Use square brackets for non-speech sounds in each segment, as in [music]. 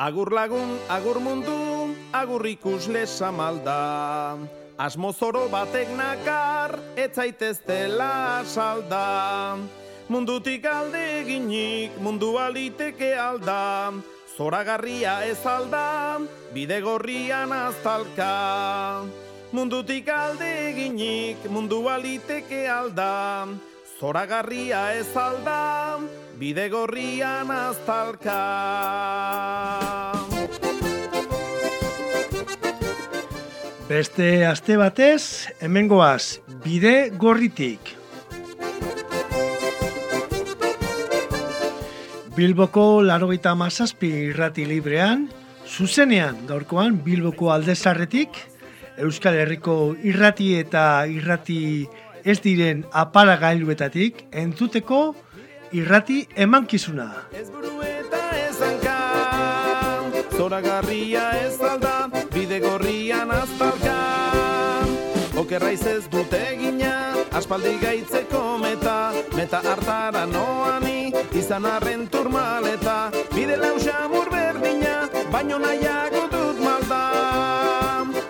Agur lagun, agur mundu, agur ikusle samalda. Asmozoro batek nakar, ez zaiteztela salda. Mundutik alde eginik, mundu aliteke alda. Zoragarria ez alda, bide gorrian aztalka. Mundutik alde eginik, mundu aliteke alda. Zoragarria ez alda, bide gorrian aztalka. Beste aste batez, hemengoaz bide gorritik. Bilboko larogeita mazazpi irrati librean, zuzenean gaurkoan Bilboko aldezarretik, Euskal Herriko irrati eta irrati ez diren aparagailuetatik entzuteko irrati emankizuna. Ez buru eta ez hanka, zoragarria ez alda, bide gorrian aztalka. Okerraiz ez dute egina, aspaldi gaitzeko meta, meta hartara noani, izan arren turmaleta, bide lausa berdina, baino nahiago dut malda.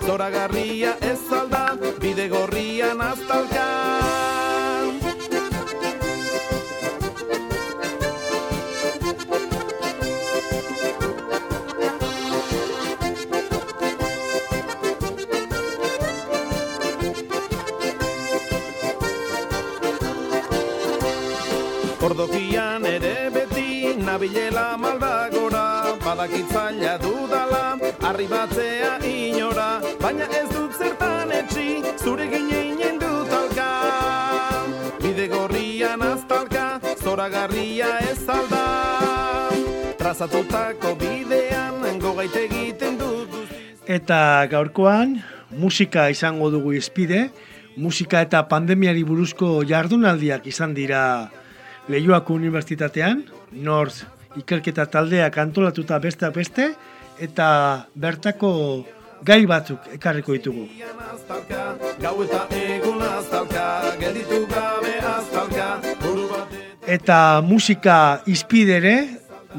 Zoragarria ez alda, bide gorrian aztalka. Nabilela maldagora Badakitzaila dudala, arribatzea inora Baina ez dut zertan etxi, zure gineinen dut alka Bide gorrian aztalka, zoragarria ez alda. Trazatutako bidean, gogait egiten dut. Eta gaurkoan, musika izango dugu izpide, musika eta pandemiari buruzko jardunaldiak izan dira Leioako Unibertsitatean, North ikerketa taldeak antolatuta besteak beste, eta bertako gai batzuk ekarriko ditugu. Eta musika izpidere,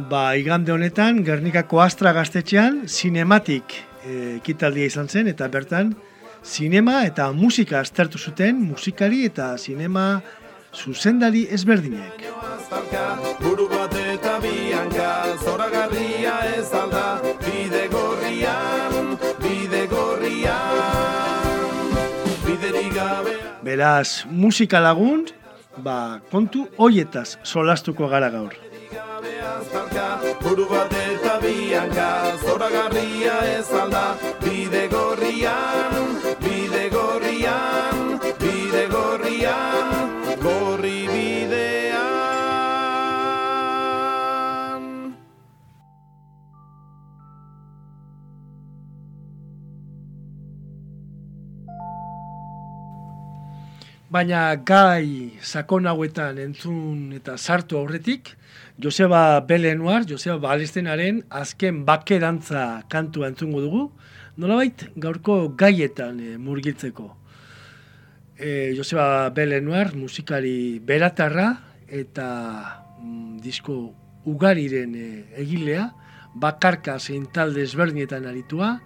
ba, igande honetan, Gernikako Astra gaztetxean, sinematik e, ekitaldia izan zen, eta bertan, sinema eta musika aztertu zuten, musikari eta sinema zuzendari ezberdinek. Buru bat eta bianka, zoragarria ez alda, bide gorrian, bide gorrian, biderik gabe... Beraz, musika lagun, ba, kontu hoietaz solastuko gara gaur. buru bat eta bianka, zoragarria ez alda, Baina gai sakon hauetan entzun eta sartu aurretik, Joseba Belenuar, Joseba Balestenaren azken bake dantza kantua entzungo dugu, nolabait gaurko gaietan e, murgiltzeko. E, Joseba Belenuar musikari beratarra eta mm, disko ugariren e, egilea, bakarka zein talde ezberdinetan aritua,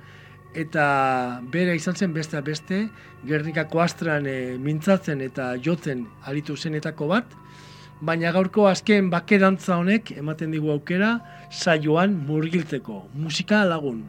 eta bera izan zen beste beste Gernikako astran e, mintzatzen eta jotzen aritu zenetako bat, baina gaurko azken bakedantza honek ematen digu aukera saioan murgiltzeko, musika lagun.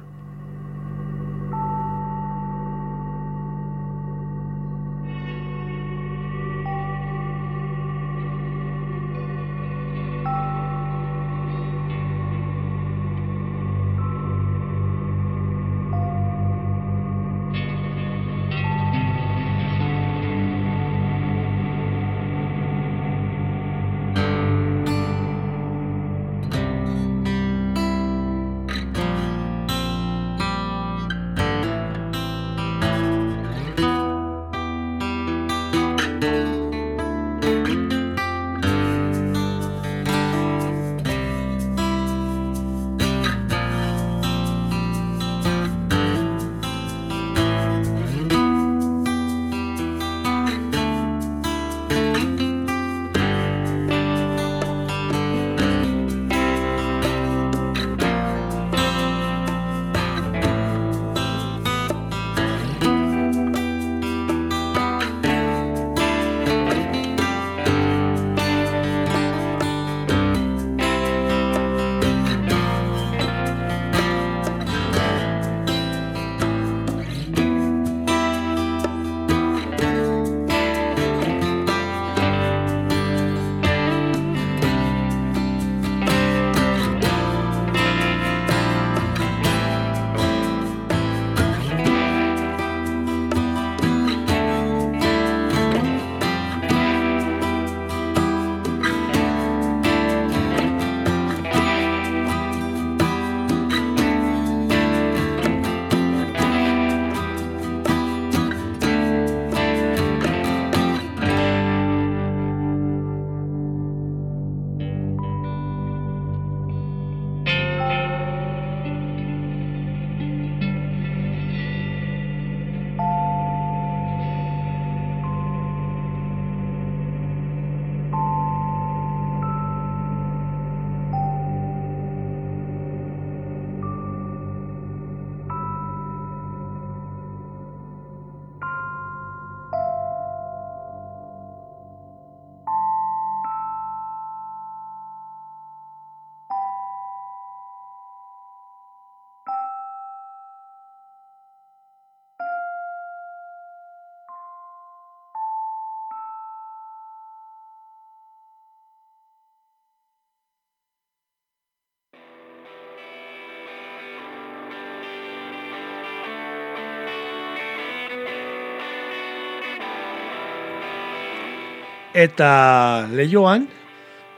Eta lehioan,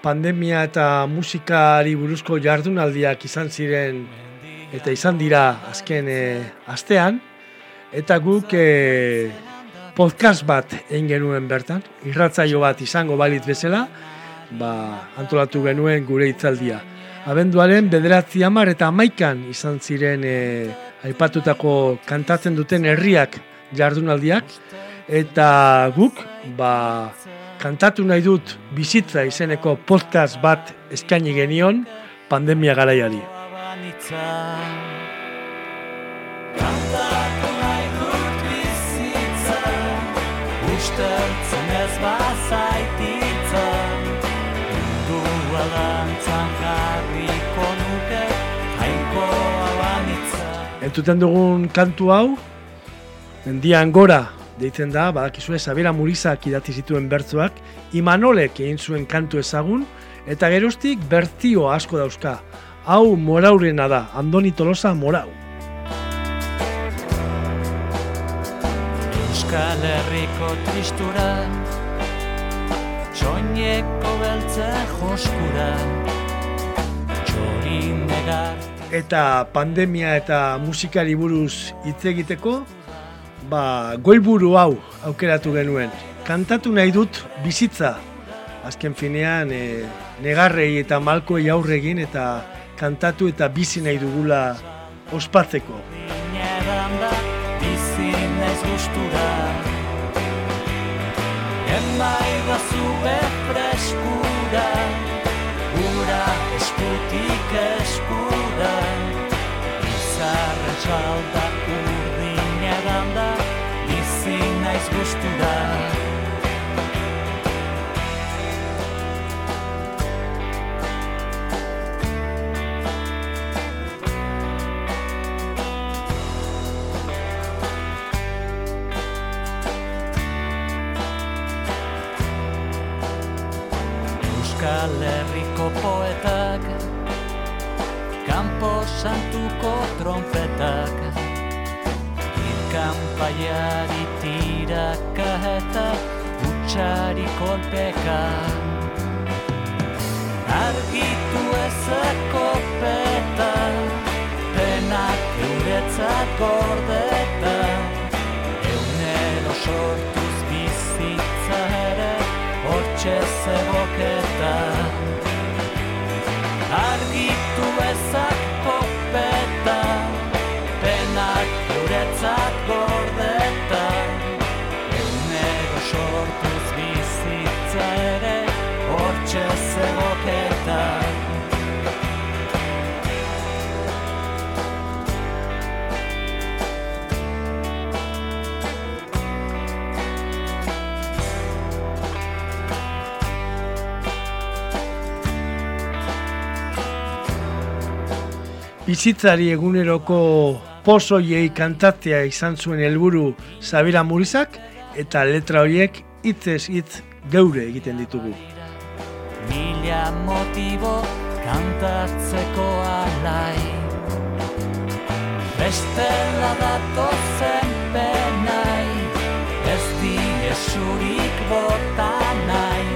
pandemia eta musikari buruzko jardunaldiak izan ziren eta izan dira azken e, astean, eta guk e, podcast bat egin genuen bertan, irratzaio bat izango balit bezala, ba, antolatu genuen gure itzaldia. Abenduaren bederatzi amar eta amaikan izan ziren e, aipatutako kantatzen duten herriak jardunaldiak, eta guk ba, kantatu nahi dut bizitza izeneko podcast bat eskaini genion pandemia garaiari. Kantatu nahi dugun kantu hau Mendian gora deitzen da, badakizue, Sabera Murizak idatzi zituen bertzoak, Imanolek egin zuen kantu ezagun, eta geroztik bertio asko dauzka. Hau moraurena da, Andoni Tolosa morau. Euskal Herriko tristura, soineko beltze joskura, txorin. Eta pandemia eta musikari buruz hitz egiteko, ba, goiburu hau aukeratu genuen. Kantatu nahi dut bizitza. Azken finean e, negarrei eta malkoei aurregin eta kantatu eta bizi nahi dugula ospatzeko. Emai bazue freskura, ura eskutik eskura, izarren txaldak naiz gustura Euskal Herriko poetak Kampo santuko trompetak Irkanpaiari tiraka eta utxari kolpeka Argitu ezako peta Bizitzari eguneroko pozoiei kantatzea izan zuen helburu Zabira Murizak, eta letra horiek hitzez hitz geure egiten ditugu. Mila motibo kantatzeko alai. Beste ladato zen penai. Ez di esurik bota nahi.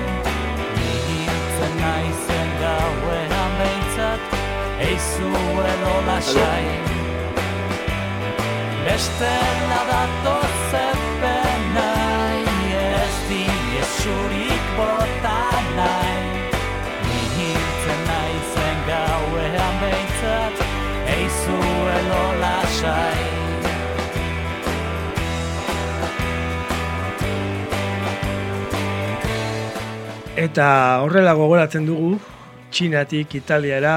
Nihiltzen nahi zen gauean behintzat Eizuel lasai Beste ladato zen zurik bota nahi Nihiltzen nahi zen gauean behintzat Eizuen olasai Eta horrela gogoratzen dugu Txinatik Italiara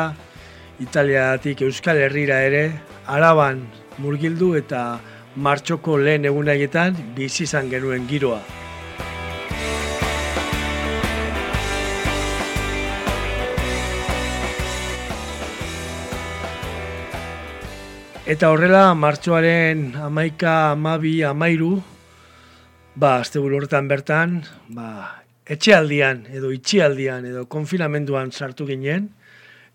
Italiatik Euskal Herrira ere Araban murgildu eta martxoko lehen egunaietan bizi izan genuen giroa. Eta horrela, martxoaren amaika, amabi, amairu, ba, azte horretan bertan, ba, etxealdian edo itxialdian edo konfinamenduan sartu ginen,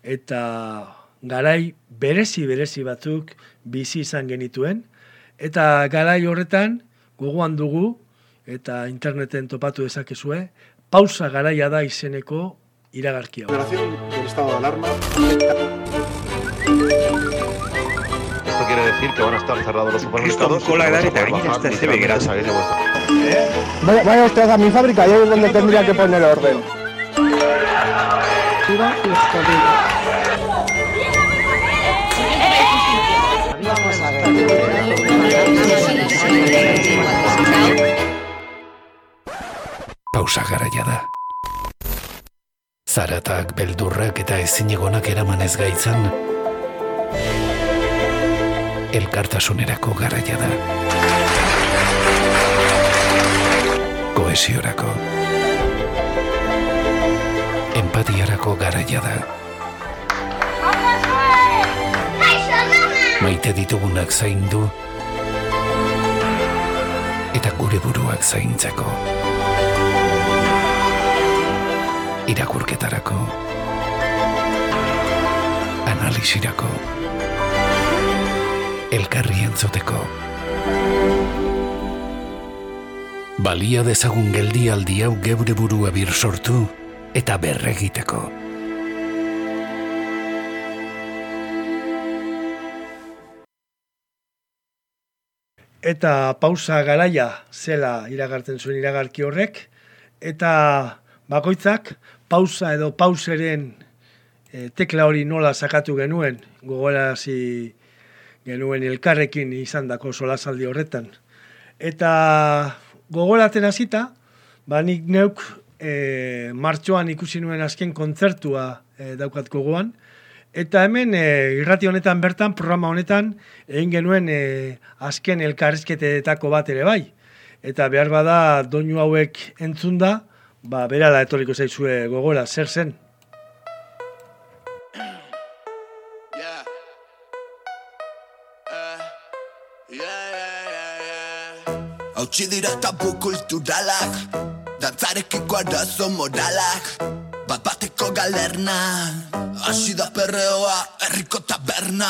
eta garai berezi berezi batzuk bizi izan genituen, eta garai horretan gogoan dugu, eta interneten topatu dezakezue, pausa garaia da izeneko iragarkia. Operación del estado de alarma. Esto quiere decir que van a estar cerrados los supermercados. cola y de no arena, vais a poder ahí bajar está ni ese camiones Begueras. a ir de vuestra- Vaya, vaya usted a mi fábrica y ahí es donde tendría que poner orden. Pausa garaia da. Zaratak, beldurrak eta ezinegonak eraman ez gaitzan, elkartasunerako garaia da. Koesiorako. Empatiarako garaia da. Maite ditugunak zaindu eta gure buruak zaintzeko. irakurketarako, analisirako, elkarri entzuteko. Balia dezagun geldialdi hau geure burua bir sortu eta berregiteko. Eta pausa garaia zela iragartzen zuen iragarki horrek, eta bakoitzak pausa edo pauseren e, tekla hori nola sakatu genuen, gogorarazi genuen elkarrekin izandako solasaldi horretan. Eta gogoratzen hasita, ba nik neuk e, martxoan ikusi nuen azken kontzertua e, daukat gogoan, Eta hemen e, irrati honetan bertan, programa honetan, egin genuen e, azken elkarrizketetako bat ere bai. Eta behar bada doinu hauek entzunda, ba, berala etorriko zaizue gogora, zer zen? Yeah. Eh. Yeah, yeah. Hautsi dira tabu kulturalak Dantzarekiko arazo moralak Bat bateko galerna Hasi da perreoa herriko taberna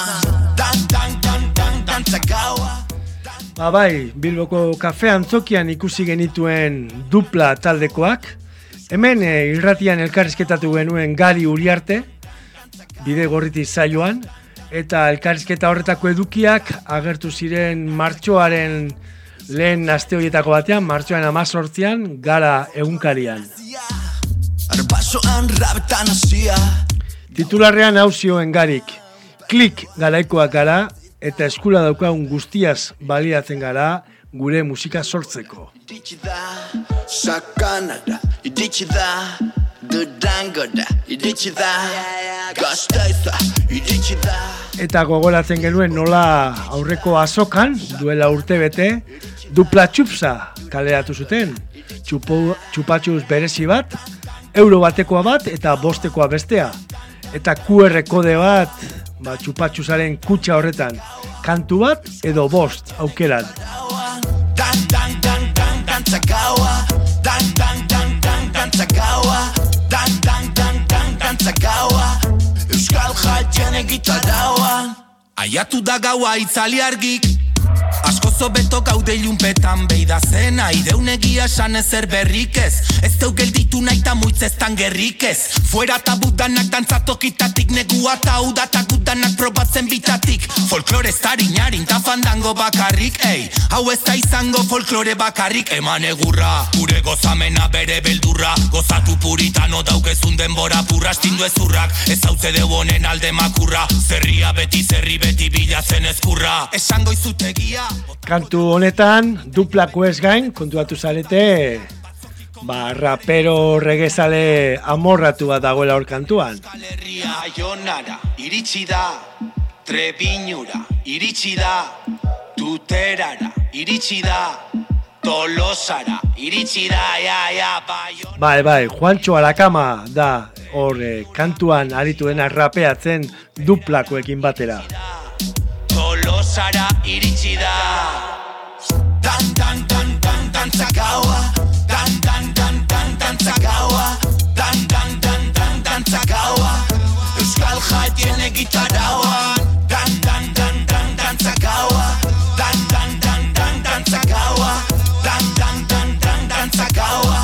Dan, dan, dan, dan, dantzak gaua Ba bai, Bilboko kafe antzokian ikusi genituen dupla taldekoak. Hemen e, irratian elkarrizketatu genuen Gari Uriarte, bide gorriti zaioan, eta elkarrizketa horretako edukiak agertu ziren martxoaren lehen aste horietako batean, martxoaren amazortzian, gara egunkarian. Arbasoan rabetan hasia Titularrean hau zioen garik, klik garaikoak gara eta eskula daukagun guztiaz baliatzen gara gure musika sortzeko. Iritsi da, sakanara Iritsi da, durango da Iritsi da, gazteiza Iritsi da Eta gogoratzen genuen nola aurreko azokan, duela urte bete, dupla txupsa kaleratu zuten. Txupo, txupatxuz berezi bat, euro batekoa bat eta bostekoa bestea. Eta QR kode bat, ba, txupatxuzaren kutsa horretan, kantu bat edo bost aukeran. Euskal jatien egitaraua Aiatu da gaua itzali argik Asko zobeto gaude ilunpetan beida zena Ideun egia esan ezer berrik ez. Ez deu gelditu nahi ta muitz eztan gerrik ez. Fuera ta budanak dantzatokitatik Negua ta uda ta gudanak probatzen bitatik. Folklore zariñarin ta fandango bakarrik Ei, hau ez da izango folklore bakarrik Eman egurra, gure gozamena bere beldurra. Gozatu puritano daukezun denbora purra Astindu ezurrak, ez hautze deu honen alde makurra. Zerria beti zerri beti bilatzen ezkurra. Esango izutegia Kantu honetan, duplako ez gain, kontuatu zarete, ba, rapero regezale amorratu bat dagoela hor kantuan. Euskal Herria Ionara iritsi da Trebinura iritsi da Tuterara iritsi da Tolosara iritsi da ja, ja, Baiona Bai, bai, Juancho Arakama da hor eh, kantuan aritu dena rapeatzen duplakoekin batera osara iritsi da Dan, dan, dan, dan, dantza gaua Dan, dan, dan, dan, dantza gaua Dan, dan, dan, dan, dantza gaua Euskal jatien egitarauan Dan, dan, dan, dan, dantza gaua Dan, dan, dan, dan, dantza gaua Dan, dan, dan, dan, dantza gaua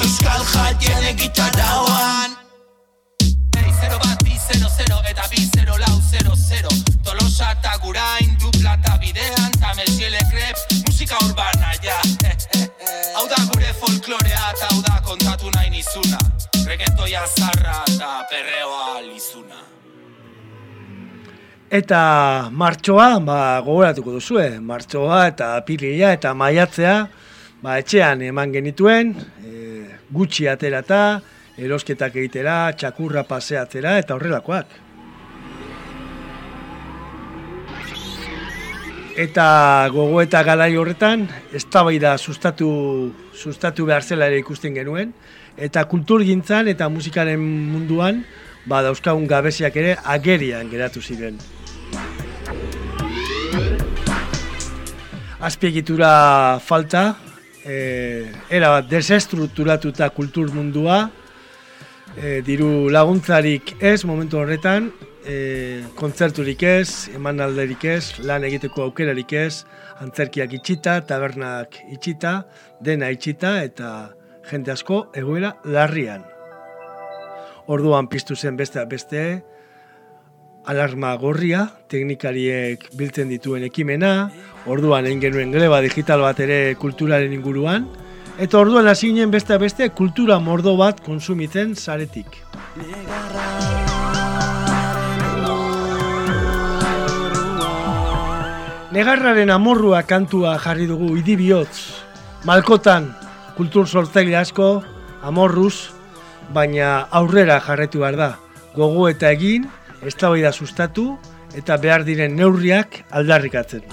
Euskal jatien egitarauan 0 bat, 0, 0 0, 0 purain, du plata bidean, ta mesiele krep, musika urbana, ja. hau da gure folklorea, eta hau da kontatu nahi nizuna. Regetoia zarra eta perreoa lizuna. Eta martxoa, ba, gogoratuko duzue, martxoa eta apirila eta maiatzea, ba, etxean eman genituen, e, gutxi aterata, erosketak egitera, txakurra paseatzera eta horrelakoak. Eta gogo eta garai horretan, eztabaida sustatu, sustatu behar zela ere ikusten genuen, eta kulturgintzan eta musikaren munduan, ba, dauzkagun gabeziak ere agerian geratu ziren. Azpiegitura falta, e, era bat desestrukturatuta kultur mundua, e, diru laguntzarik ez momentu horretan, e, kontzerturik ez, emanalderik ez, lan egiteko aukerarik ez, antzerkiak itxita, tabernak itxita, dena itxita eta jende asko egoera larrian. Orduan piztu zen beste beste alarma gorria, teknikariek biltzen dituen ekimena, orduan egin genuen greba digital bat ere kulturaren inguruan, eta orduan hasi ginen beste beste kultura mordo bat konsumitzen saretik. Negarraren amorrua kantua jarri dugu idibihotz, malkotan kultur sortzaile asko, amorruz, baina aurrera jarretu behar da. Gogo eta egin, eztabaida sustatu eta behar diren neurriak aldarrikatzen.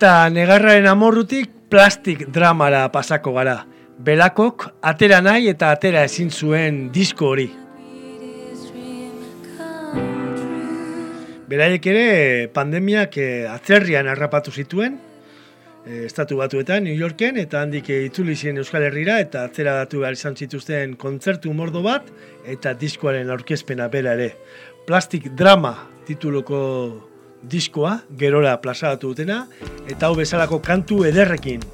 Eta negarraren amorrutik plastik dramara pasako gara. Belakok atera nahi eta atera ezin zuen disko hori. Beraiek ere pandemiak eh, atzerrian harrapatu zituen, eh, estatu batuetan, New Yorken, eta handik eh, itzuli ziren Euskal Herrira, eta atzera datu behar izan zituzten kontzertu mordo bat, eta diskoaren aurkezpena bera ere. Plastik drama tituloko diskoa, gerora plazaratu dutena, eta hau bezalako kantu ederrekin.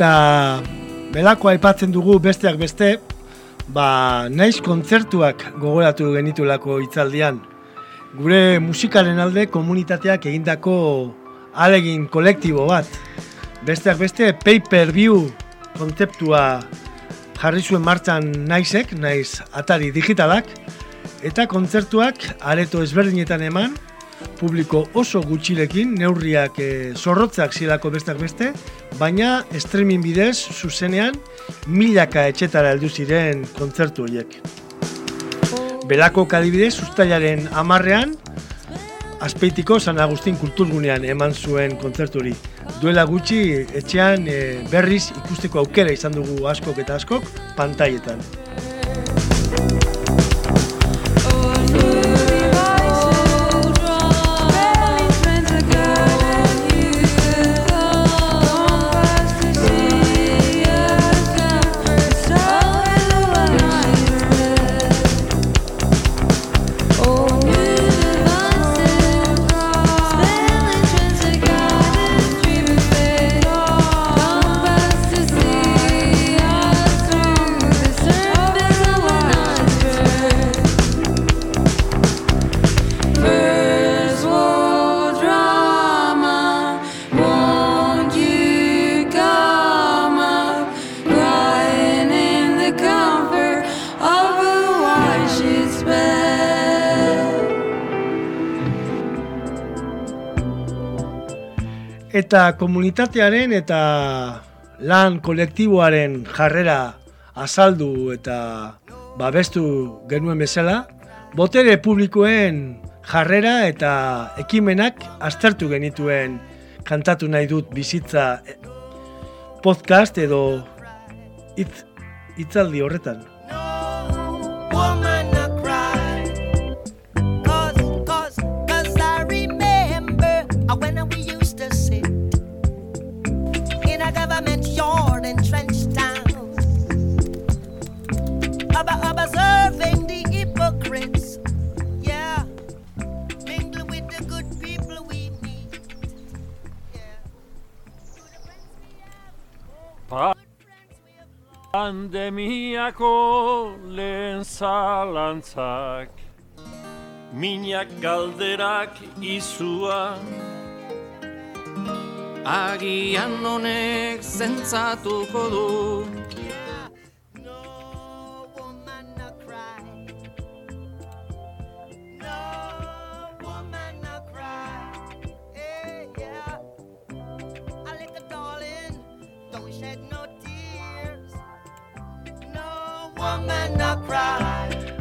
Eta belako aipatzen dugu besteak beste, ba, naiz kontzertuak gogoratu genitulako hitzaldian. Gure musikaren alde komunitateak egindako alegin kolektibo bat. Besteak beste pay-per-view kontzeptua jarri zuen martxan naizek, naiz atari digitalak, eta kontzertuak areto ezberdinetan eman, publiko oso gutxilekin, neurriak e, zorrotzak zilako besteak beste, baina streaming bidez, zuzenean, milaka etxetara heldu ziren kontzertu horiek. Belako kadibidez, ustailaren amarrean, Azpeitiko San Agustin kulturgunean eman zuen kontzerturi. Duela gutxi etxean eh, berriz ikusteko aukera izan dugu askok eta askok pantailetan. Eta komunitatearen eta lan kolektiboaren jarrera azaldu eta babestu genuen bezala, botere publikoen jarrera eta ekimenak aztertu genituen kantatu nahi dut bizitza eh, podcast edo hitz hitzaldi horretan. Pandemiako lehen zalantzak. Minak galderak izua. Agian honek zentzatuko du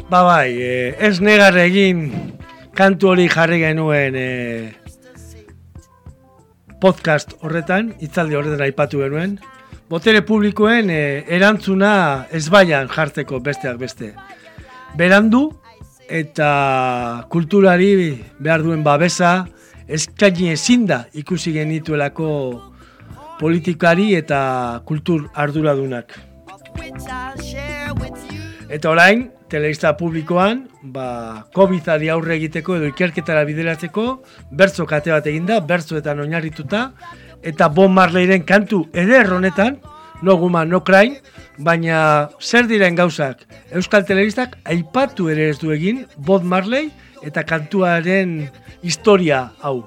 Ba bai, eh, ez negar egin kantu hori jarri genuen eh, podcast horretan, hitzaldi horretan aipatu genuen. Botere publikoen eh, erantzuna ezbaian jartzeko besteak beste. Berandu eta kulturari behar duen babesa eskaini ezin da ikusi genituelako politikari eta kultur arduradunak. Eta orain, telebista publikoan, ba, COVID-ari aurre egiteko edo ikerketara bideratzeko, bertzo kate bat eginda, bertzoetan oinarrituta, eta Bob Marleyren kantu eder honetan, no woman, no cry, baina zer diren gauzak, Euskal Telebistak aipatu ere ez du egin Bob Marley eta kantuaren historia hau.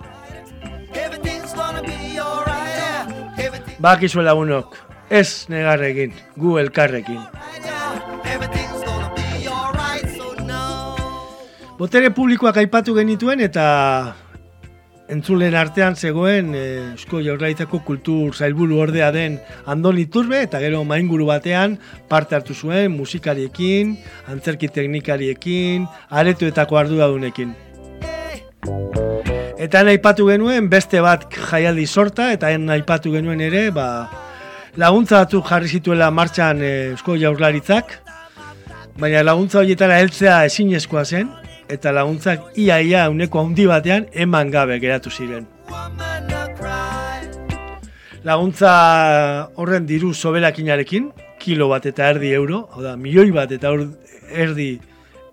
Bakizue lagunok, ez negar egin, gu elkarrekin. Botere publikoak aipatu genituen eta entzulen artean zegoen eh, Eusko Jaurlaritzako kultur zailburu ordea den Andoni Turbe eta gero mainguru batean parte hartu zuen musikariekin, antzerki teknikariekin, aretoetako arduradunekin. Eta aipatu genuen beste bat jaialdi sorta eta han aipatu genuen ere ba, laguntza batzuk jarri zituela martxan eh, Eusko Jaurlaritzak, baina laguntza horietara heltzea ezinezkoa zen, eta laguntzak ia ia uneko handi batean eman gabe geratu ziren. Laguntza horren diru soberakinarekin, kilo bat eta erdi euro, hau da, milioi bat eta erdi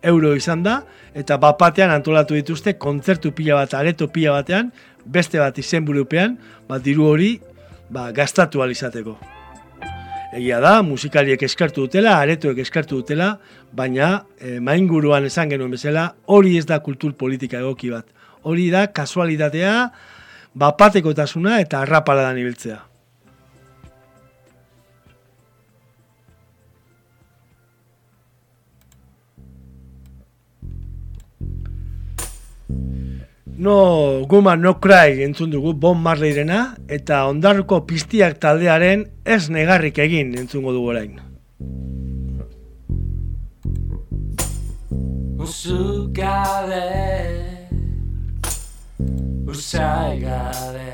euro izan da, eta bat batean antolatu dituzte kontzertu pila bat, areto pila batean, beste bat izenburupean, bat diru hori ba, gastatu ahal izateko. Egia da, musikariek eskartu dutela, aretoek eskartu dutela, baina e, mainguruan esan genuen bezala, hori ez da kultur politika egoki bat. Hori da kasualitatea, bapatekotasuna eta arrapaladan ibiltzea. No Guma No Cry entzun dugu Bon Marleyrena eta ondarruko piztiak taldearen ez negarrik egin entzungo dugu orain. Usu gabe Usai gabe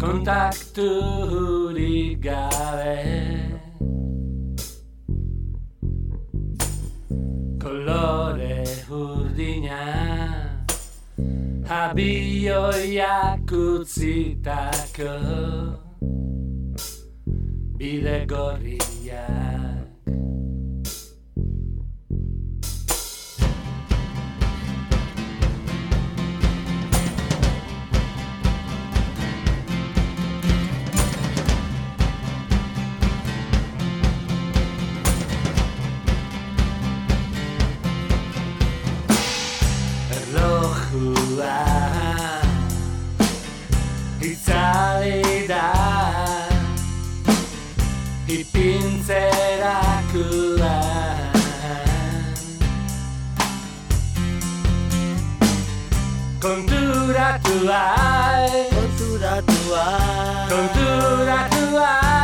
Kontakturik gabe Kolore urdina. Abioiak utzitako Bide gorriak らくわい」「こつらくわい」「こつらくわい」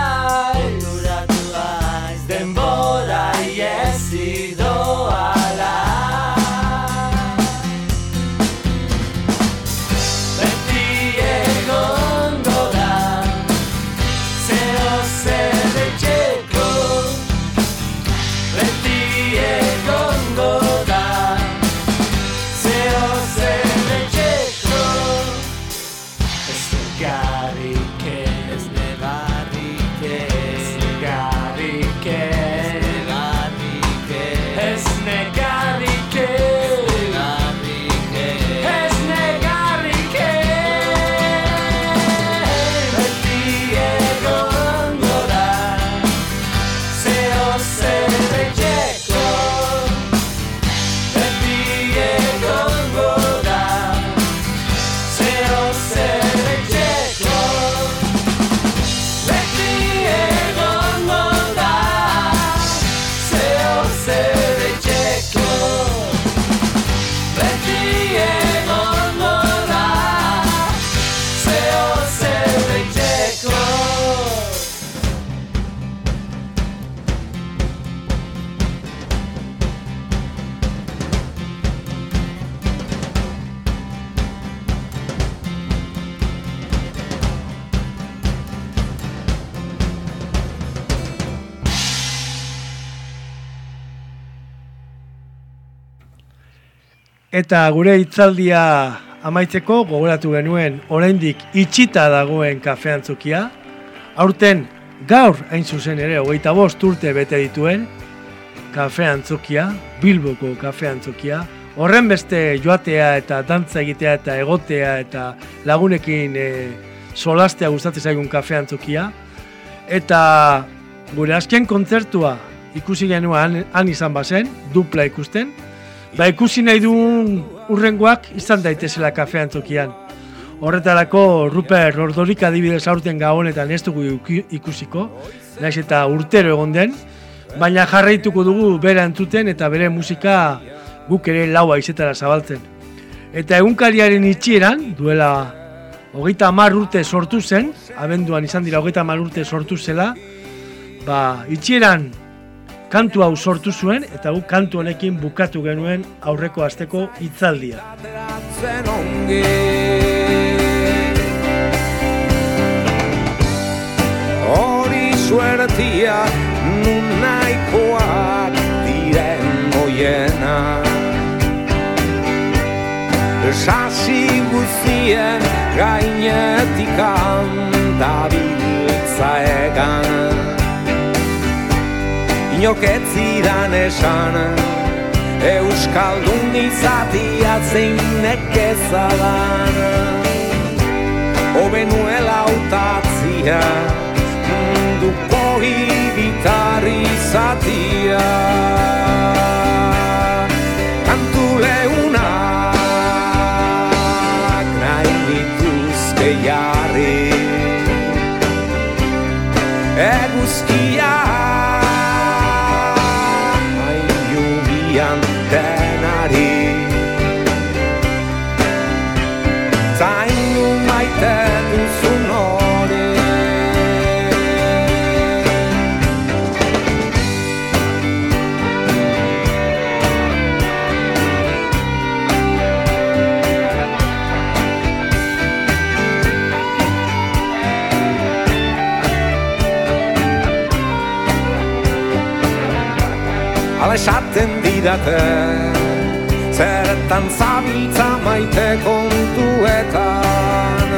Eta gure hitzaldia amaitzeko gogoratu genuen oraindik itxita dagoen kafeantzokia. Aurten gaur hain zuzen ere hogeita bost urte bete dituen kafeantzokia, Bilboko kafeantzokia. Horren beste joatea eta dantza egitea eta egotea eta lagunekin e, solastea gustatzen zaigun kafeantzokia. Eta gure azken kontzertua ikusi genuen han izan bazen, dupla ikusten. Ba ikusi nahi dugun urrengoak izan daitezela kafean tokian. Horretarako Ruper Ordorik adibidez aurten gabonetan ez dugu iku- ikusiko, naiz eta urtero egon den, baina jarraituko dugu bera entzuten eta bere musika guk ere laua izetara zabaltzen. Eta egunkariaren itxieran, duela hogeita hamar urte sortu zen, abenduan izan dira hogeita hamar urte sortu zela, ba, itxieran kantu hau sortu zuen eta guk kantu honekin bukatu genuen aurreko asteko hitzaldia. Hori suertia nun nahikoak diren oiena Sasi guztien gainetik dabiltza egan Inok ez zidan esan Euskaldun izatia zein nekezadan Obenuela utatzia Munduko hiritar izatia Kantu leunak nahi nituzke jarri Eguzkia esaten didate Zertan zabiltza maite kontuetan.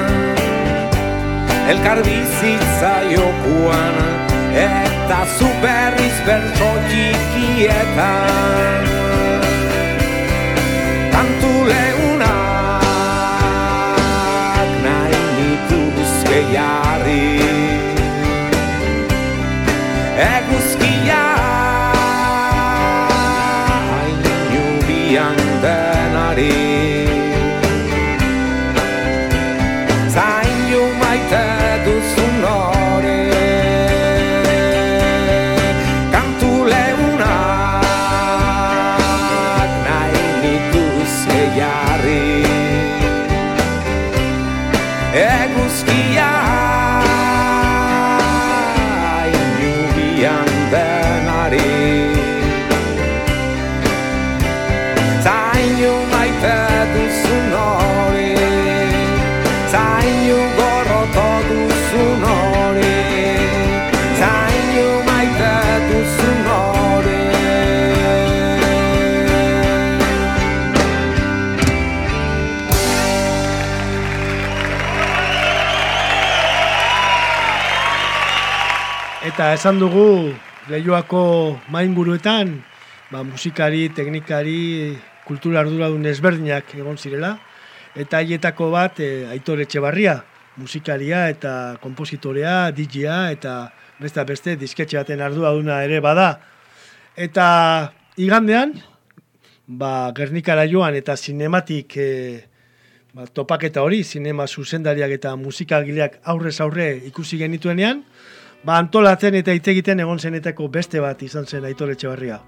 Elkar bizitza jokuan Eta zu berriz bertso txikietan. Kantu leunak nahi nituzke jarri. Eguzkia Esan dugu Leioako mainburuetan ba, musikari, teknikari, kultura arduradun ezberdinak egon zirela. Eta haietako bat e, Aitor Etxebarria, musikaria eta kompositorea, DJa eta beste beste disketxe baten arduraduna ere bada. Eta igandean, ba, Gernikara joan eta sinematik e, ba, topaketa hori, sinema zuzendariak eta musikagileak aurrez aurre ikusi genituenean, ba, antolatzen eta hitz egiten egon zenetako beste bat izan zen Aitor Etxebarria.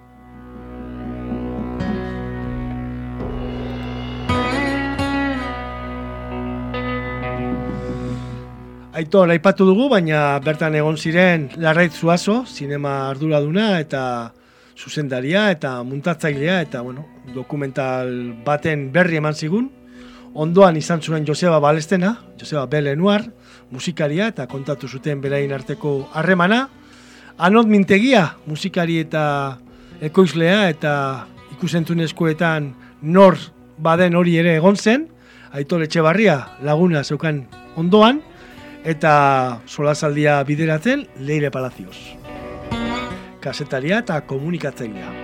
Aitor, aipatu dugu, baina bertan egon ziren Larraitz Zuazo, sinema arduraduna eta zuzendaria eta muntatzailea eta bueno, dokumental baten berri eman zigun. Ondoan izan zuen Joseba Balestena, Joseba Belenuar, musikaria eta kontatu zuten berain arteko harremana. Anot Mintegia, musikari eta ekoizlea eta ikusentzunezkoetan nor baden hori ere egon zen. Aitor Etxebarria laguna zeukan ondoan eta solasaldia bideratzen Leire Palazioz. Kasetaria eta komunikatzailea.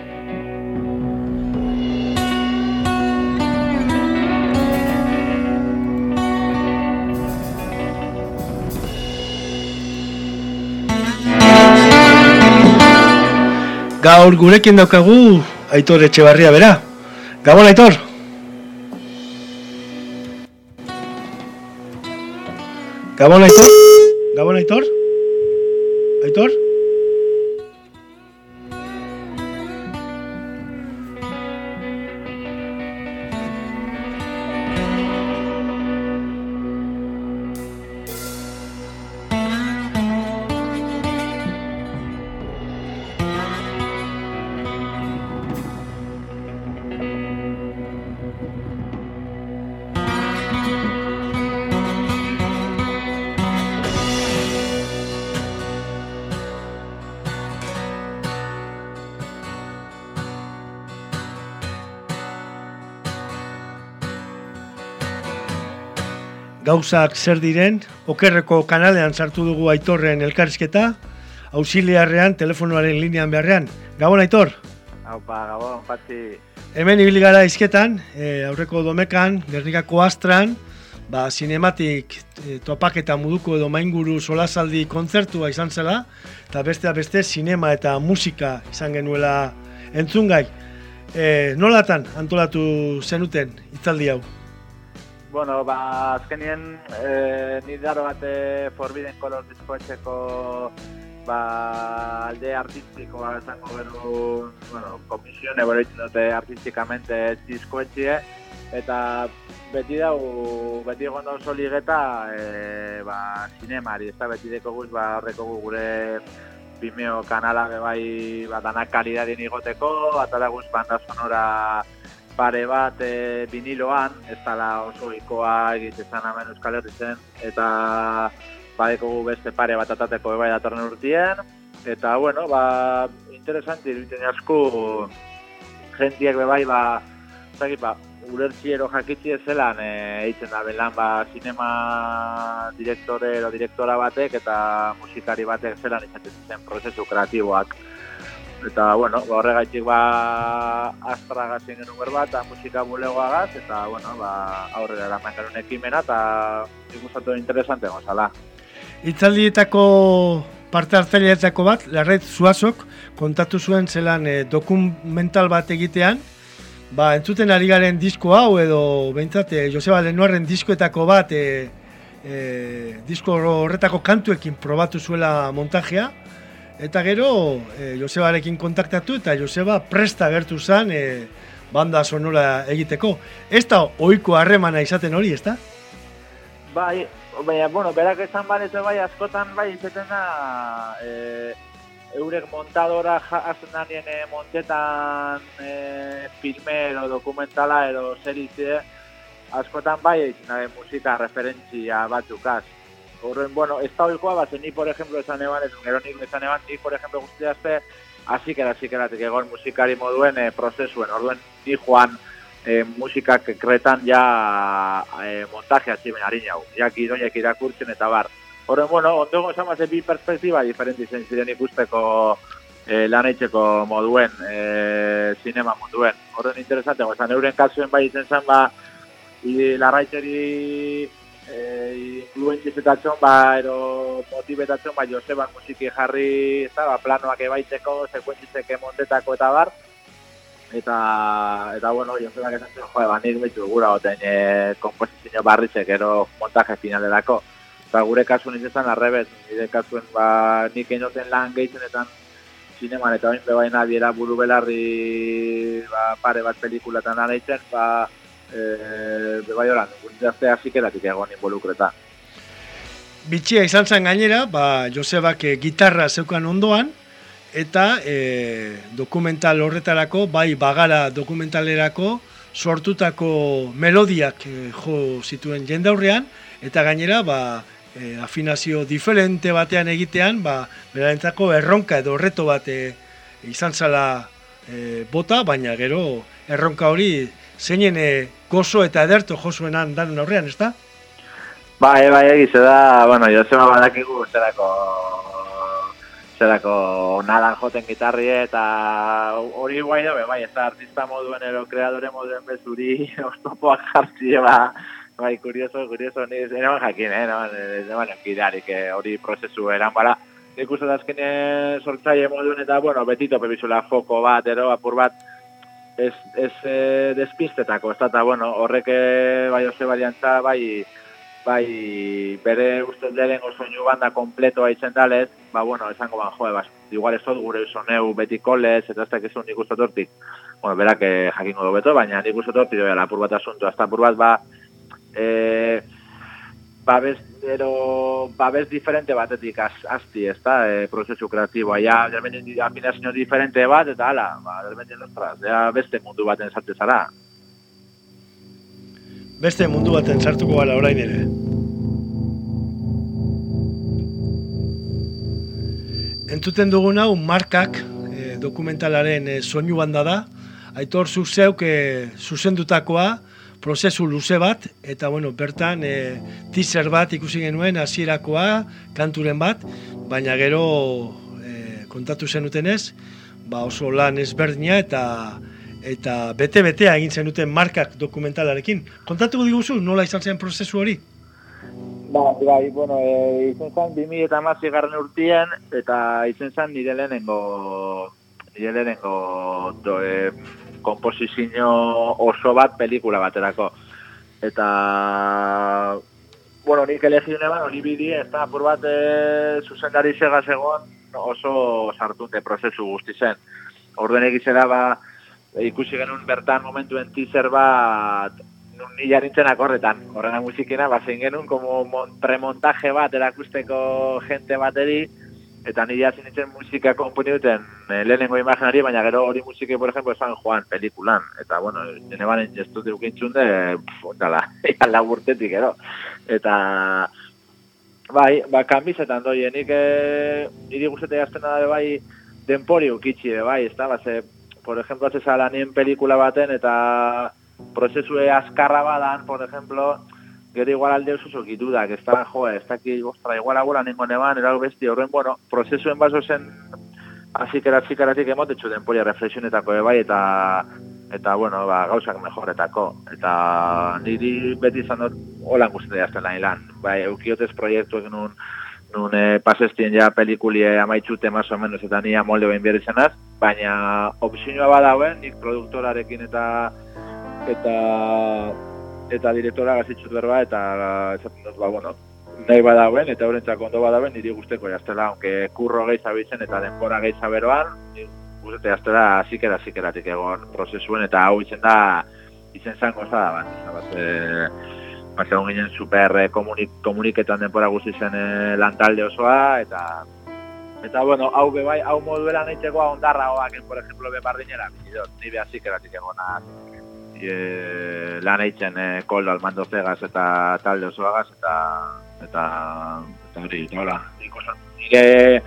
Gaur gurekin daukagu Aitor Etxebarria bera. Gabon Aitor. Gabon Aitor. Gabon Aitor. Aitor. Gauzak zer diren, okerreko kanalean sartu dugu aitorren elkarrizketa, auxiliarrean, telefonoaren linean beharrean. Gabon aitor, Haupa, gabon, patxi. hemen ibili gara izketan, e, aurreko domekan, Gernikako astran, ba, sinematik e, topaketa moduko edo mainguru solasaldi kontzertua izan zela, eta besteak beste sinema eta musika izan genuela entzungai. E, nolatan antolatu zenuten hitzaldi hau? Bueno, ba, azkenien, eh, ni daro bate Forbidden Colors diskoetxeko ba, alde artistikoa esango beru, bueno, komisione bero ditzen dute artistikamente diskoetxie, eta beti dau, beti egon da oso ligeta, e, ba, sinemari, ez da beti deko guz, ba, horreko gu gure Vimeo kanala bai, ba, danak kalidadien igoteko, atara guz banda sonora pare bat e, viniloan, ez dala oso ikoa egitezan hemen Euskal Herri zen, eta badekogu beste pare bat atateko bai datorren urtien, eta bueno, ba, interesanti iruditzen asko jentiek be bai, ba, zaki, ba, ulertziero jakitzi ez zelan, e, eitzen da belan, ba, sinema direktore edo direktora batek eta musikari batek zelan izaten zen prozesu kreatiboak. Eta, bueno, ba, horregaitik ba, astra gazien genuen berba, eta musika bulegoagaz, eta, bueno, ba, aurrera eraman genuen ekimena, eta ikusatu interesante gozala. Itzaldietako parte hartzaileetako bat, Larret Zuazok, kontatu zuen zelan eh, dokumental bat egitean, ba, entzuten ari garen disko hau, edo behintzat, eh, Joseba Lenuarren diskoetako bat, eh, eh, disko horretako kantuekin probatu zuela montajea, eta gero eh, Josebarekin kontaktatu, eta Joseba presta gertu zen eh, banda sonora egiteko. Ez da ohiko harremana izaten hori, ez da? Bai, baina, bueno, berak esan baretu bai, askotan bai, izaten da, e, eurek montadora hazen danien e, montetan e, filme edo dokumentala edo serizie, askotan bai, da musika referentzia batzukaz. Horren, bueno, ez da oikoa, bat, ni, por ejemplo, esan eban, ez gero nik esan eban, ni, por ejemplo, guztiazte, azikera, azikeratik egon musikari moduen e, prozesuen, orduen, ni joan, e, musikak kretan ja e, montaje atzimen harina hau. Ja gidoiek irakurtzen eta bar. Horren, bueno, ondogo esan bat bi perspektiba diferenti zen ziren ikusteko e, lan eitzeko moduen, e, sinema moduen. Horren interesante, esan euren kasuen bai izen zen ba, larraiteri e, influentzizetatzen ba, ero motibetatzen ba, Joseban musiki jarri, ez da, ba, planoak ebaiteko, sekuentzizeke montetako eta bar, eta eta bueno, Josebak esan zen, joe, ba, nik behitu gura goten e, komposizio barritzek, gero montaje finalerako. Eta gure kasu nintzen arrebet, nire kasuen ba, nik enoten lan gehitzenetan sineman eta oin bebaina biera buru belarri ba, pare bat pelikulatan araitzen, ba, e, bebai horan, guztiazte hasikeratik egon involukretan. Bitxia izan zen gainera, ba, Josebak eh, gitarra zeukan ondoan, eta e, dokumental horretarako, bai bagara dokumentalerako, sortutako melodiak e, jo zituen jendaurrean, eta gainera, ba, e, afinazio diferente batean egitean, ba, berarentzako erronka edo reto bat e, izan zala e, bota, baina gero erronka hori zeinen e, gozo eta ederto josuenan danen aurrean, ezta? Bai, bai, egize da, bueno, Joseba badakigu zerako zerako nadan joten gitarri eta hori guai da, bai, ez da artista moduen ero kreadore moduen bezuri [laughs] oztopoak jartzi, ba, bai, kurioso, kurioso, ni ez eman jakin, eh, no, ez eman enkidarik eh, hori prozesu eran bara. Nik uste da azkene sortzaile moduen eta, bueno, betito pebizula foko bat, ero, apur bat, ez, ez eh, despistetako, ez da, bueno, horrek eh, bai ose bariantza, bai, bai bere uste lehenengo soinu banda kompletoa itzen dalez, ba, bueno, esango ban, joe, bas, igual ez dut gure soneu beti kolez, eta ez dakizun nik uste tortik, bueno, berak eh, jakingo du beto, baina nik uste tortik doa lapur bat asunto, hasta apur bat, ba, eh, babes, ero, babes diferente batetik az, azti, ez da, eh, prozesu kreatiboa, ja, dermenen afinazio diferente bat, eta ala, ba, dermenen, ostras, ja, beste mundu baten zarte zara. Beste mundu baten sartuko gara orain ere. Entzuten dugun hau markak e, dokumentalaren e, soinu banda da. Aitor zuk zeuk e, zuzendutakoa, prozesu luze bat, eta bueno, bertan e, teaser bat ikusi genuen hasierakoa kanturen bat, baina gero e, kontatu zenutenez, ba oso lan ezberdina eta eta bete-betea egin zenuten markak dokumentalarekin. Kontatu diguzu nola izan zen prozesu hori? Ba, bai, bueno, e, izen zen 2000 eta mazi garren urtien, eta izen zen nire lehenengo, nire lehenengo do, e, komposizio oso bat pelikula baterako. Eta, bueno, nik elegin eban, hori bidi, ez da, apur bat e, zuzendari segaz egon oso sartunte prozesu guzti zen. Orden egizera, ba, ikusi genuen bertan momentuen teaser bat nun nila nintzenak horretan, horrena musikena, ba, zein genuen como mon, premontaje bat erakusteko jente bateri, eta nila hasi nintzen musika konponi duten eh, lehenengo imaginari, baina gero hori musike, por ejemplo, San Juan, pelikulan, eta, bueno, jene baren gestu dirukintzun de, ondala, [laughs] ala urtetik, gero. Eta, bai, ba, kanbizetan doienik, eh, niri guztetea jazten da bai, denpori ukitxi, bai, ez da, ba, ze, por ejemplo, zesa lanien pelikula baten, eta prozesue azkarra badan, por ejemplo, gero igual alde oso zokitu da, que está, jo, ez daki, ostra, igual agora nengo neban, erau besti, horren, bueno, prozesuen baso zen, azikera, azikeratik emotetxu denporia reflexionetako bai, eta, eta, bueno, ba, gauzak mejoretako. Eta niri beti izan dut, holan guztetan jazten nahi lan. Bai, eukiotez proiektuek nun, nun e, pasestien ja pelikulie amaitxute más o menos, eta ni amolde behin behar izanaz, baina opzioa badauen, nik produktorarekin eta eta eta direktora gazitzut berba, eta esaten dut, ba, bueno, nahi badauen, eta horrentzak ondo badauen, niri guzteko jaztela, aunque kurro gehi zabitzen eta denbora gehi zaberoan, guztete jaztela azikera azikeratik egon prozesuen, eta hau izen da, izen zango za da, bat, e, bat, egon ginen super eh, komunik, komuniketan denbora guzti zen eh, lantalde osoa, eta Eta, bueno, hau bebai, hau moduela nahitzeko ondarra hoak, por ejemplo, be bardinera, bidot, ni be azikeratik e, lan eitzen e, koldo almando zegaz eta talde osoagaz, eta eta eta hori, eta hola, nik uste nire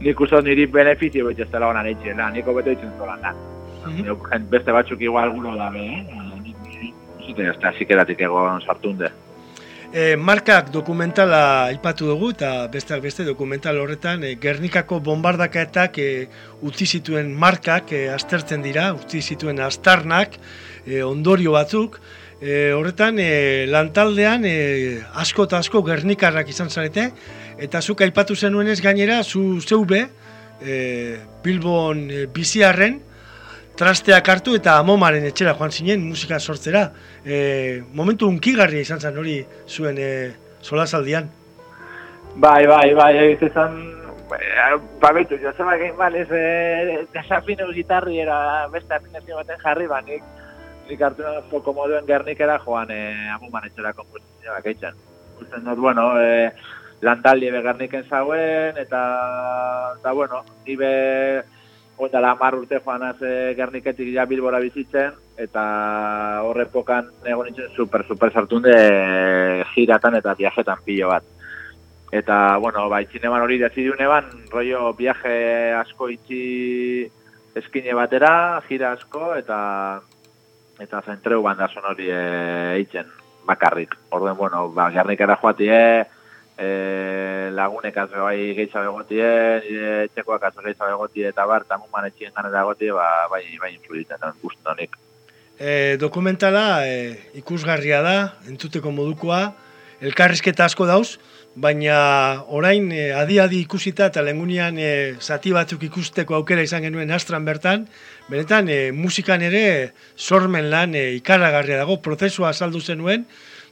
nik uste niri benefizio bete ez dela honan eitzen lan, niko beto eitzen zolan lan. Nik beste batzuk igual gulo da be, eh? Uste ez da azikeratik egon sartunde. E, markak dokumentala aipatu dugu eta besteak beste dokumental horretan e, Gernikako bombardaketak e, utzi zituen markak e, aztertzen dira, utzi zituen astarnak, e, ondorio batzuk. E, horretan e, lantaldean e, asko eta asko Gernikarrak izan zarete eta zuk aipatu zenuenez gainera zu zeube e, Bilbon e, biziarren trasteak hartu eta amomaren etxera joan zinen musika sortzera. E, momentu unkigarria izan zen hori zuen e, solasaldian. Bai, bai, bai, egite zan, ba, betu, Joseba egin bal, ez, e, gitarri era beste afinazio baten jarri, ba, nik, hartu nazko komoduen gernikera joan e, amuman etxera komposizioak eitzen. Usten dut, bueno, e, lantaldi be gerniken zauen, eta, eta bueno, nibe, Oindala hamar urte joan az e, Gerniketik ja Bilbora bizitzen, eta horrepokan egon nintzen super, super sartunde e, giratan eta viajetan pilo bat. Eta, bueno, bai, txineban hori dezidiun eban, rollo viaje asko itxi eskine batera, gira asko, eta eta zentreu banda sonori e, eitzen bakarrik. Orden, bueno, ba, Gernikera joatie, e, lagunek azbe bai gehiago egotie, nire txekoak azbe gehiago egotie, eta bar, eta muman etxien ganera egotie, ba, bai, bai influitzen, guztu honik. E, dokumentala e, ikusgarria da, entzuteko modukoa, elkarrizketa asko dauz, baina orain e, adi-adi ikusita eta lengunean e, zati batzuk ikusteko aukera izan genuen astran bertan, benetan e, musikan ere sormen lan e, ikaragarria dago, prozesua azaldu zenuen,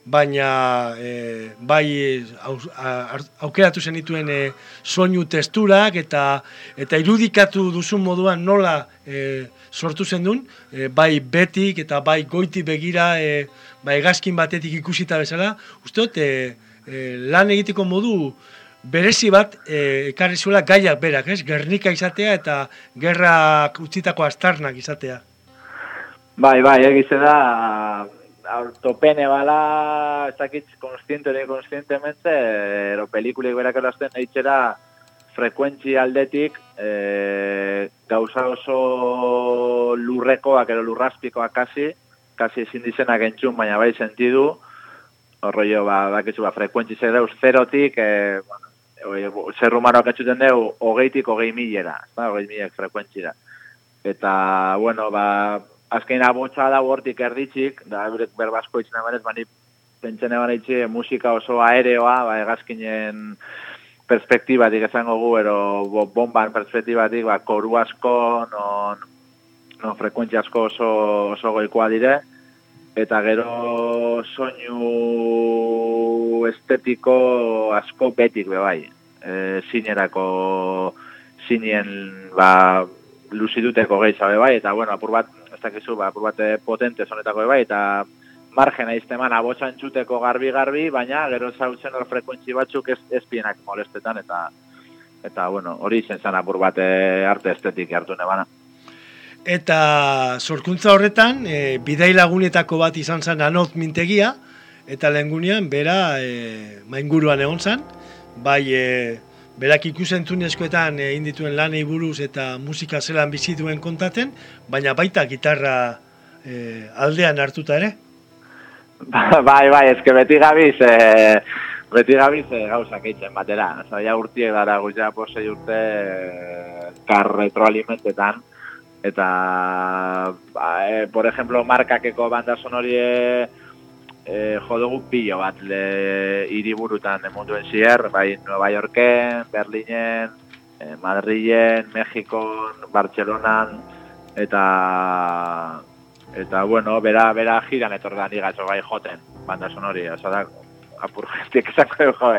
baina e, bai au, a- aukeratu zenituen e, soinu testurak eta eta irudikatu duzun moduan nola e, sortu zen duen, e, bai betik eta bai goiti begira e, bai gazkin batetik ikusita bezala, uste dut, e, e, lan egiteko modu berezi bat e, ekarri zuela gaiak berak, ez? Gernika izatea eta gerrak utzitako astarnak izatea. Bai, bai, egize da, autopene bala, ez dakit, konstiente ere konstientemente, ero pelikulik berak erazten eitzera frekuentzi aldetik, e, gauza oso lurrekoak, ero lurraspikoak kasi, kasi ezin dizenak entzun, baina bai sentidu, horroio, ba, bakizu, ba, frekuentzi zer deuz zerotik, e, bueno, zer rumaroak atxuten deu, hogeitik hogei milera, ba, hogei milek frekuentzira. Eta, bueno, ba, azkein abotsa da hortik erditzik, da berek berbasko itzen emanez, bani pentzen eban itxe musika oso aereoa, ba, egazkinen perspektibatik esango gu, ero bo- bomban perspektibatik, ba, koru asko, non, non frekuentzia asko oso, oso goikoa dire, eta gero soinu estetiko asko betik be bai. E, zinerako zinien ba, luziduteko gehiago be bai, eta bueno, apur bat, ez dakizu, ba, apur bat eh, potente zonetako be bai, eta margena izteman abotsa entzuteko garbi-garbi, baina gero zautzen hor frekuentzi batzuk ez, ez molestetan, eta eta bueno, hori izen zan apur bat eh, arte estetik hartu nebana. Eta sorkuntza horretan, e, bidai lagunetako bat izan zen anot mintegia, eta lehengunean bera e, mainguruan egon zen, bai e, berak ikusentzunezkoetan egin dituen lanei buruz eta musika zelan bizi duen kontaten, baina baita gitarra eh, aldean hartuta ere. bai, bai, eske beti gabiz, e, beti gabiz e, gauzak eitzen batera. Ja urtiek dara guztia posei urte e, kar retroalimentetan. Eta, ba, e, por ejemplo, markakeko banda sonori e, e, jo dugu pilo bat le, hiriburutan emunduen zier, bai Nueva Yorken, Berlinen, e, Madrilen, Mexikon, Bartzelonan, eta eta bueno, bera bera giran etorri da niga bai joten banda sonori, da apur jentik esako jo,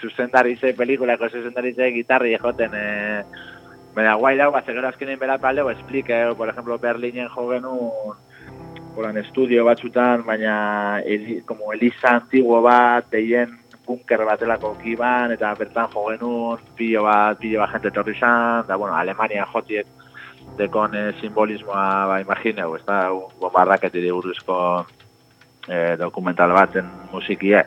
zuzendari ze pelikulako zuzendari ze gitarri joten eh Baina guai dago, azegero azkenein bera palde, o explique, eh, por ejemplo, Berlinen jo genuen, holan estudio batzutan, baina eli, como Elisa antiguo bat, deien bunker batelako kiban, eta bertan jo genuen, pilo bat, pilo bat jente etorri zan, da, bueno, Alemania jotiek dekon eh, simbolismoa, ba, imagineu, ez da, un bombardaketiri buruzko eh, dokumental baten musikie.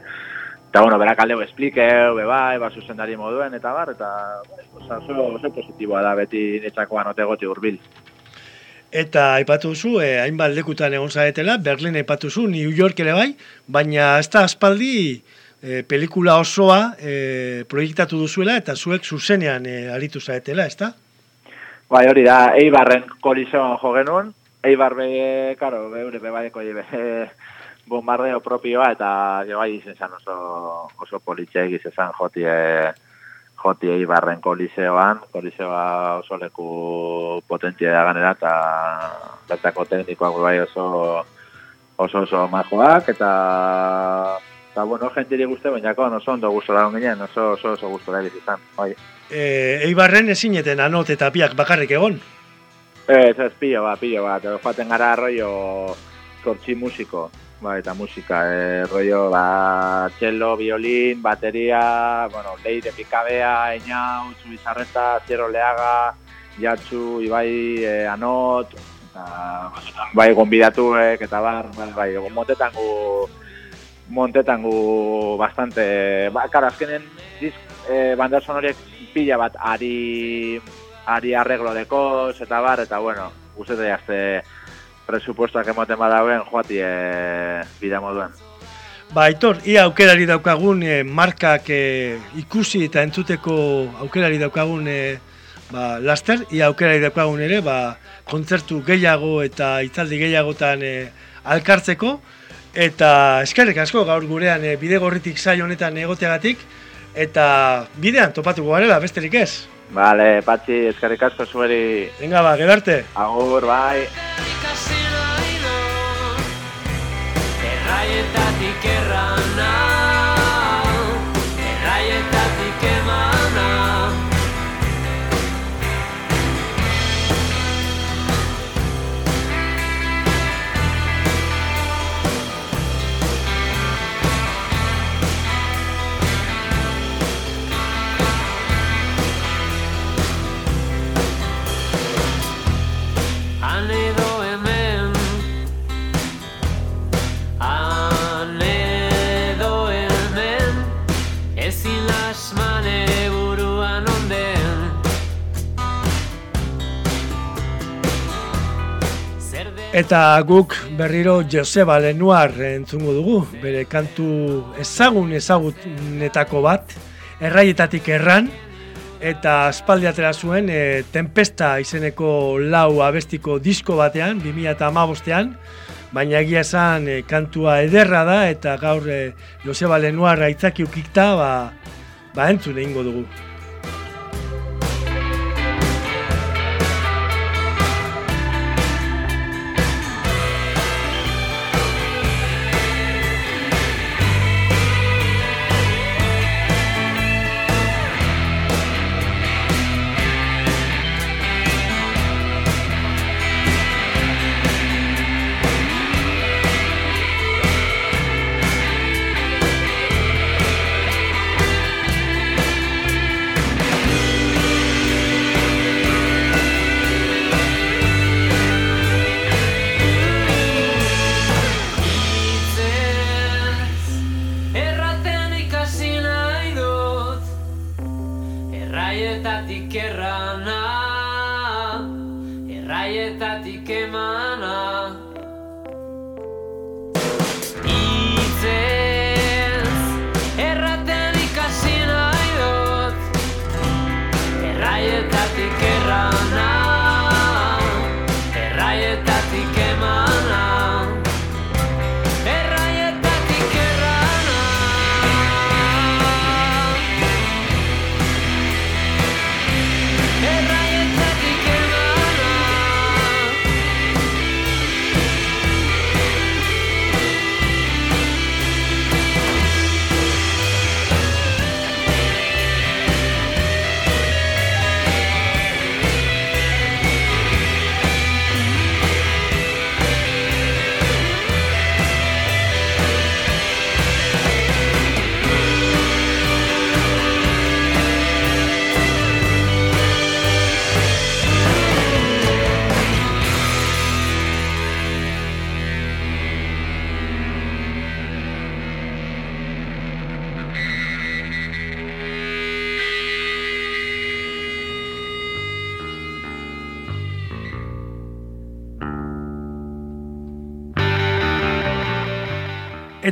Eta, bueno, berak aldeu esplikeu, be bai, ba, zuzendari moduen, eta bar, eta, bueno, oso, oso, oso positiboa da, beti netxakoan otegoti hurbil. Eta aipatu duzu, eh, hainbat lekutan egon zaretela, Berlin aipatu zu, New York ere bai, baina ez da aspaldi eh, pelikula osoa eh, proiektatu duzuela eta zuek zuzenean eh, aritu zaretela, ez da? Bai, hori da, Eibarren kolizoan jo genuen, Eibar be, karo, beure bebaiko be, bombardeo propioa, eta bai izen zan oso, oso politxeik izan zan joti, e, joti Eibarren kolizeoan, kolizeoa oso leku potentzia da ganera, eta bertako teknikoak bai oso oso oso majoak, eta eta bueno, jentiri guzti, baina oso ondo gustora ginen, oso oso oso gustora izan, bai. E, Eibarren ezineten anot eta biak bakarrik egon. Ez, ez, pilo bat, pilo bat. Joaten gara rollo kortxi musiko. Ba, eta musika, e, rollo, ba, txelo, violin, bateria, bueno, leire pikabea, eñau, txubizarreta, zierro leaga, jatsu, ibai, e, anot, eta, bai, gonbidatuek, eta bar, bai, bai, montetan gu, montetan gu bastante, ba, karo, azkenen, disk, e, banda sonoriek pila bat ari ari arreglo dekos, eta bar, eta bueno, guztetan jazte presupuestoak emoten badauen, joati e, bida moduen. Ba, Aitor, ia aukerari daukagun e, markak e, ikusi eta entzuteko aukerari daukagun e, ba, laster, ia aukerari daukagun ere, ba, kontzertu gehiago eta itzaldi gehiagotan e, alkartzeko, eta eskerrik asko gaur gurean e, bide gorritik zai honetan egoteagatik, eta bidean topatuko garela, besterik ez. Vale, Patxi, eskerrik asko zueri. Venga, ba, gedarte. Agur, bai. Erraietatik errana Erraietatik Eta guk berriro Joseba Lenuar entzungo dugu, bere kantu ezagun ezagunetako bat, erraietatik erran, eta aspaldi atera zuen e, Tempesta izeneko lau abestiko disko batean, 2008an, baina egia esan e, kantua ederra da, eta gaur e, Joseba Lenuar aitzaki ukikta, ba, ba entzun egingo dugu.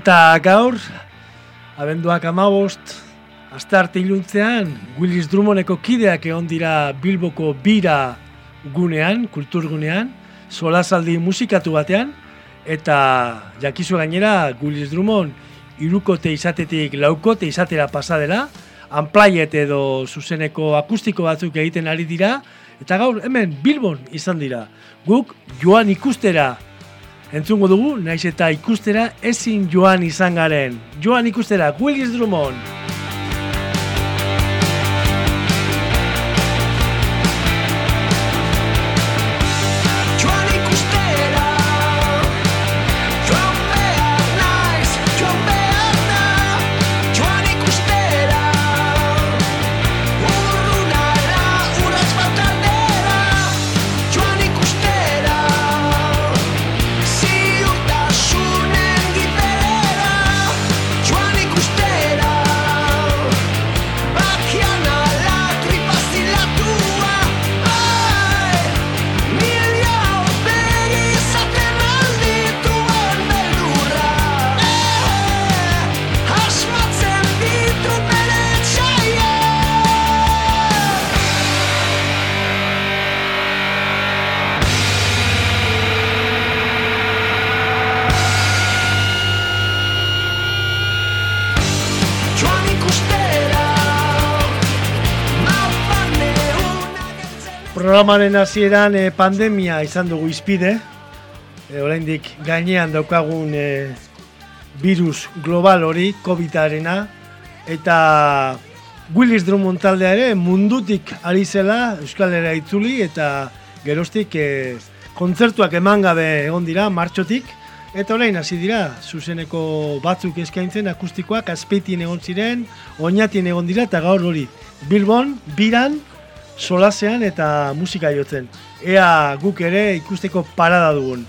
Eta gaur, abenduak amabost, aste arte iluntzean, Willis Drummondeko kideak egon dira Bilboko bira gunean, kulturgunean, solasaldi musikatu batean, eta jakizu gainera Willis Drummond irukote izatetik laukote izatera pasadela, unplayet edo zuzeneko akustiko batzuk egiten ari dira, eta gaur hemen Bilbon izan dira. Guk joan ikustera entzungo dugu, naiz eta ikustera ezin joan izan garen. Joan ikustera, Willis Drummond. Programaren hasieran eh, pandemia izan dugu izpide, e, oraindik gainean daukagun eh, virus global hori, COVID-arena, eta Willis Drummond taldea ere mundutik ari zela Euskal Herria itzuli eta geroztik eh, kontzertuak eman gabe egon dira martxotik, eta orain hasi dira zuzeneko batzuk eskaintzen akustikoak azpeitin egon ziren, oinatin egon dira eta gaur hori Bilbon, biran, solasean eta musika jotzen. Ea guk ere ikusteko parada dugun.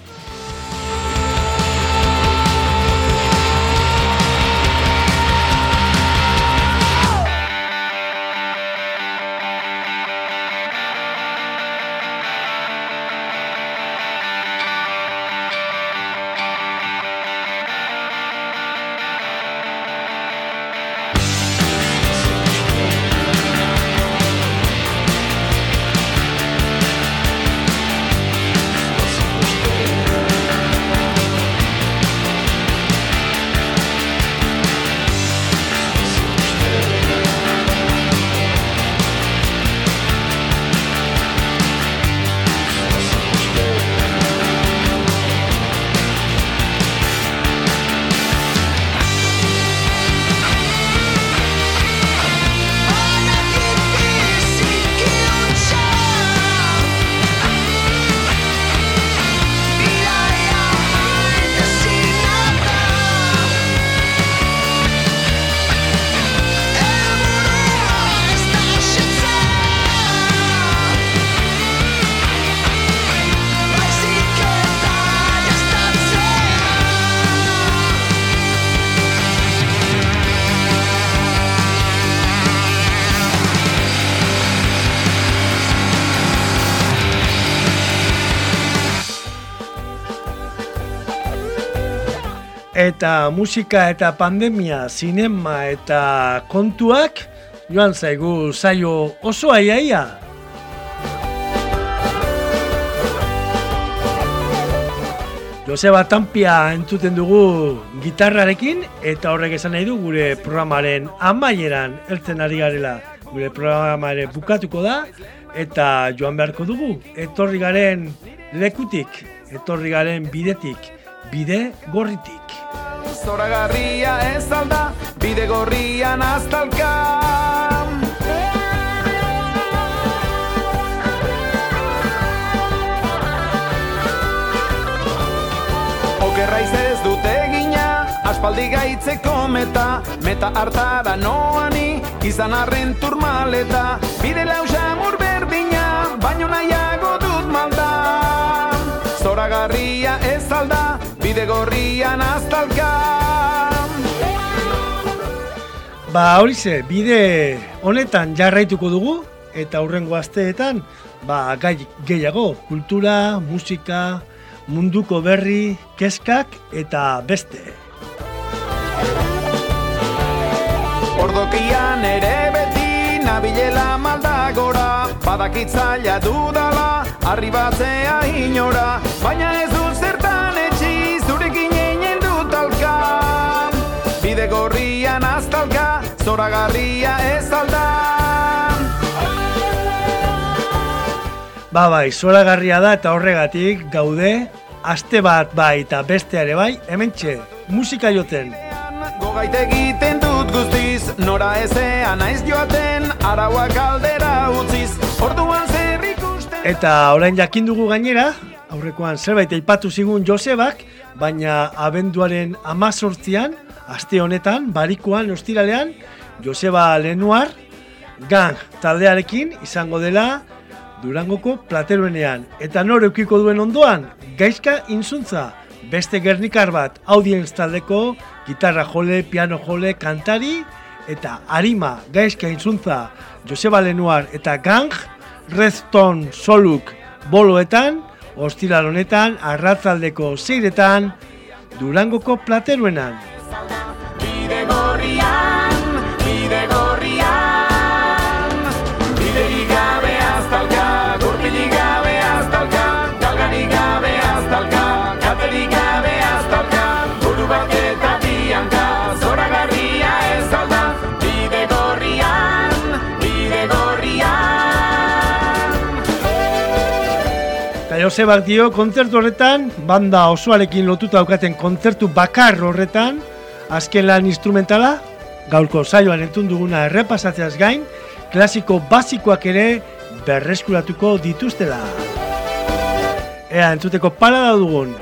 Eta musika eta pandemia, sinema eta kontuak joan zaigu zaio oso aiaia. Joseba Tampia entzuten dugu gitarrarekin eta horrek esan nahi du gure programaren amaieran heltzen ari garela. Gure programa ere bukatuko da eta joan beharko dugu. Etorri garen lekutik, etorri garen bidetik, bide gorritik. Zoragarria ez alda, bide gorrian aztalka. Okerraiz ez dute egina, aspaldi gaitzeko meta, meta hartara noani, izan arren turmaleta, bide lausa berdina, baino nahiago dut malda. Zoragarria ez alda, bide gorrian aztalka Ba, hori ze, bide honetan jarraituko dugu eta hurrengo asteetan ba, gai gehiago, kultura, musika, munduko berri, keskak eta beste. Ordokian ere beti nabilela maldagora, badakitzaila dudala, arribatzea inora, baina ez zoragarria ez alda Ba bai, zoragarria da eta horregatik gaude, aste bat bai eta beste ere bai, hementxe, musika joten. Gogait egiten dut guztiz, nora ezean naiz joaten, arauak aldera utziz, orduan zer ikusten... Eta orain jakin dugu gainera, aurrekoan zerbait aipatu zigun Josebak, baina abenduaren amazortzian, aste honetan, barikoan, ostiralean, Joseba Lenuar, gang taldearekin izango dela Durangoko plateruenean. Eta nor eukiko duen ondoan, gaizka inzuntza, beste gernikar bat, audienz taldeko, gitarra jole, piano jole, kantari, eta arima gaizka inzuntza, Joseba Lenuar eta gang, Redstone soluk boloetan, ostiral honetan, arratzaldeko zeiretan, Durangoko plateruenan. Bide gorrian, Josebak dio, kontzertu horretan, banda osoarekin lotuta daukaten kontzertu bakar horretan, azken lan instrumentala, gaurko saioan entzun duguna errepasatzeaz gain, klasiko basikoak ere berreskuratuko dituztela. Ea, entzuteko pala da dugun.